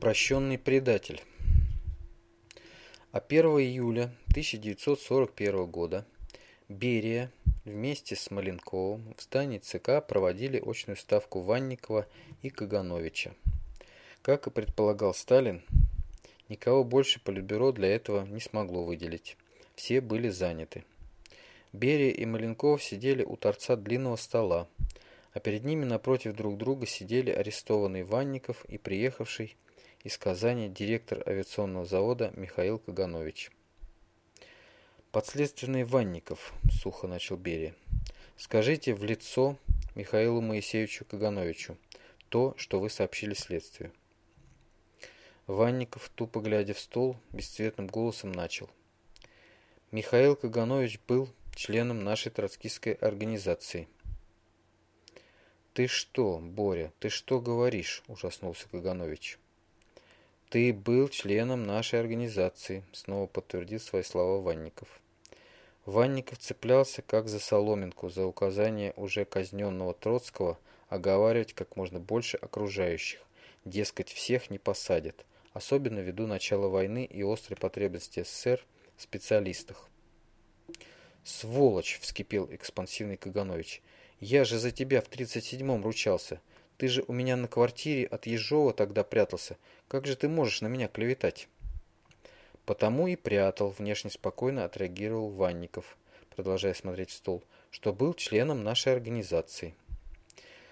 Прощенный предатель. А 1 июля 1941 года Берия вместе с Маленковым в здании ЦК проводили очную ставку Ванникова и Кагановича. Как и предполагал Сталин, никого больше Политбюро для этого не смогло выделить. Все были заняты. Берия и Маленков сидели у торца длинного стола, а перед ними напротив друг друга сидели арестованный Ванников и приехавший из Казани директор авиационного завода Михаил Каганович. «Подследственный Ванников», — сухо начал Берия, — «скажите в лицо Михаилу Моисеевичу Кагановичу то, что вы сообщили следствию». Ванников, тупо глядя в стол, бесцветным голосом начал. «Михаил Каганович был членом нашей троцкистской организации». «Ты что, Боря, ты что говоришь?» – ужаснулся Каганович. «Ты был членом нашей организации», — снова подтвердил свои слова Ванников. Ванников цеплялся как за соломинку за указание уже казненного Троцкого оговаривать как можно больше окружающих, дескать, всех не посадят, особенно ввиду начала войны и острой потребности СССР в специалистах. «Сволочь!» — вскипел экспансивный Каганович. «Я же за тебя в 37-м ручался. Ты же у меня на квартире от Ежова тогда прятался. Как же ты можешь на меня клеветать?» «Потому и прятал», — внешне спокойно отреагировал Ванников, продолжая смотреть в стол, «что был членом нашей организации».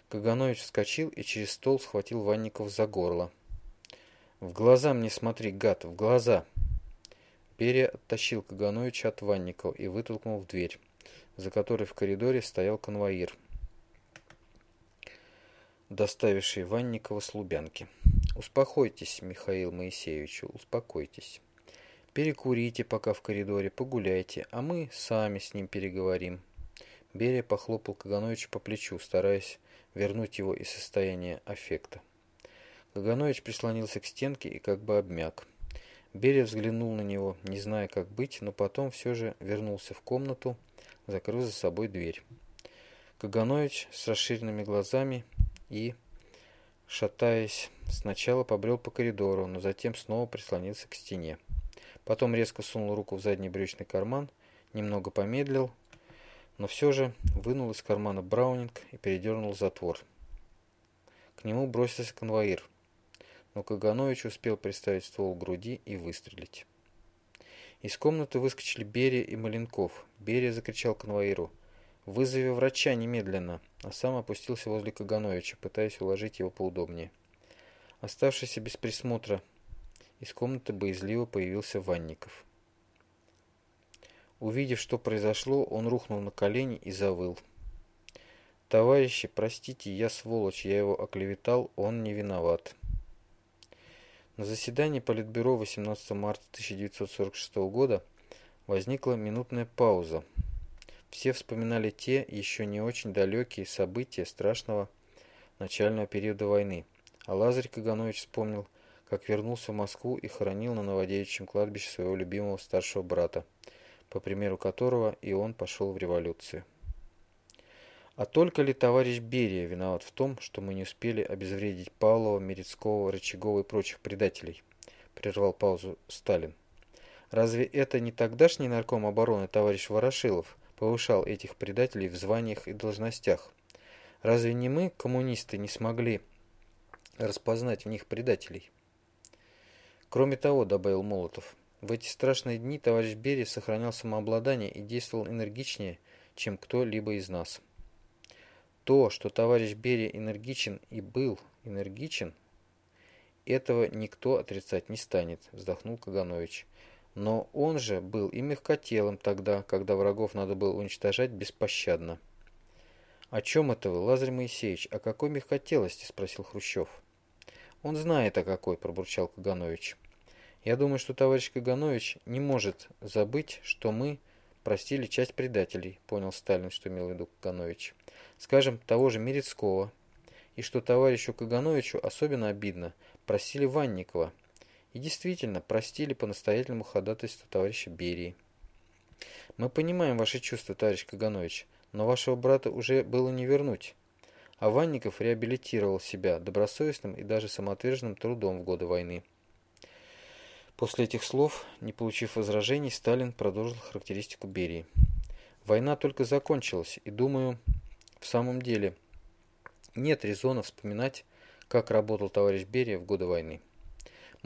Каганович вскочил и через стол схватил Ванников за горло. «В глаза мне смотри, гад, в глаза!» Берия оттащил Кагановича от Ванникова и вытолкнул в дверь, за которой в коридоре стоял конвоир доставивший Ванникова с Лубянки. «Успокойтесь, Михаил Моисеевич, успокойтесь. Перекурите пока в коридоре, погуляйте, а мы сами с ним переговорим». Берия похлопал Кагановича по плечу, стараясь вернуть его из состояния аффекта. Каганович прислонился к стенке и как бы обмяк. Берия взглянул на него, не зная, как быть, но потом все же вернулся в комнату, закрыв за собой дверь. Каганович с расширенными глазами и, шатаясь, сначала побрел по коридору, но затем снова прислонился к стене. Потом резко сунул руку в задний брючный карман, немного помедлил, но все же вынул из кармана браунинг и передернул затвор. К нему бросился конвоир, но Каганович успел приставить ствол к груди и выстрелить. Из комнаты выскочили Берия и Маленков. Берия закричал конвоиру – «Вызови врача немедленно», а сам опустился возле Кагановича, пытаясь уложить его поудобнее. Оставшийся без присмотра, из комнаты боязливо появился Ванников. Увидев, что произошло, он рухнул на колени и завыл. «Товарищи, простите, я сволочь, я его оклеветал, он не виноват». На заседании Политбюро 18 марта 1946 года возникла минутная пауза, все вспоминали те еще не очень далекие события страшного начального периода войны. А Лазарь Каганович вспомнил, как вернулся в Москву и хоронил на Новодевичьем кладбище своего любимого старшего брата, по примеру которого и он пошел в революцию. А только ли товарищ Берия виноват в том, что мы не успели обезвредить Павлова, Мерецкого, Рычагова и прочих предателей? Прервал паузу Сталин. Разве это не тогдашний нарком обороны товарищ Ворошилов, повышал этих предателей в званиях и должностях. Разве не мы, коммунисты, не смогли распознать в них предателей? Кроме того, добавил Молотов, в эти страшные дни товарищ Берия сохранял самообладание и действовал энергичнее, чем кто-либо из нас. То, что товарищ Берия энергичен и был энергичен, этого никто отрицать не станет, вздохнул Каганович. Но он же был и мягкотелым тогда, когда врагов надо было уничтожать беспощадно. «О чем это вы, Лазарь Моисеевич? О какой мягкотелости?» – спросил Хрущев. «Он знает, о какой», – пробурчал Каганович. «Я думаю, что товарищ Каганович не может забыть, что мы простили часть предателей», – понял Сталин, что имел в виду Каганович. «Скажем, того же Мерецкого. И что товарищу Кагановичу особенно обидно, простили Ванникова, и действительно простили по настоятельному ходатайству товарища Берии. Мы понимаем ваши чувства, товарищ Каганович, но вашего брата уже было не вернуть. а Ванников реабилитировал себя добросовестным и даже самоотверженным трудом в годы войны. После этих слов, не получив возражений, Сталин продолжил характеристику Берии. Война только закончилась, и, думаю, в самом деле нет резона вспоминать, как работал товарищ Берия в годы войны.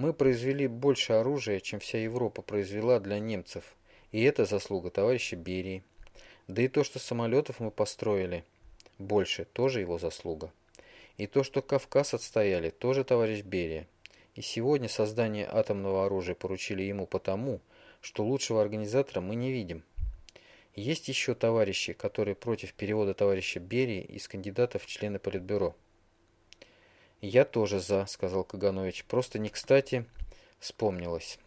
Мы произвели больше оружия, чем вся Европа произвела для немцев, и это заслуга товарища Берии. Да и то, что самолетов мы построили больше, тоже его заслуга. И то, что Кавказ отстояли, тоже товарищ Берия. И сегодня создание атомного оружия поручили ему потому, что лучшего организатора мы не видим. Есть еще товарищи, которые против перевода товарища Берии из кандидатов в члены Политбюро. «Я тоже за», — сказал Каганович. «Просто не кстати вспомнилось».